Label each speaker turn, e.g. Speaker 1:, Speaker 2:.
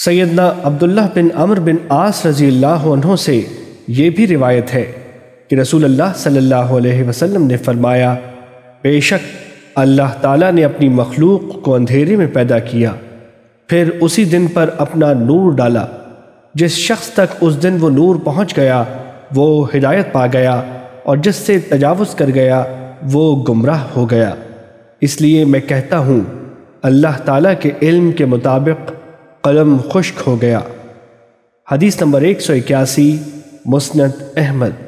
Speaker 1: سیدنا عبداللہ بن عمر بن آس رضی اللہ عنہ سے یہ بھی روایت ہے کہ رسول اللہ صلی اللہ علیہ وسلم نے فرمایا، بے شک اللہ تعالیٰ نے اپنی مخلوق کو اندھیرے میں پیدا کیا، پھر اسی دن پر اپنا نور ڈالا۔ جس شخص تک اس دن وہ نور پہنچ گیا، وہ ہدایت پا گیا اور جس سے تجاوز کر گیا، وہ گمراہ ہو گیا۔ اس لیے میں کہتا ہوں، اللہ تعالیٰ کے علم کے مطابق قلم خشک ہو گیا۔ حدیث نمبر ایک سو اکیاسی مسند احمد۔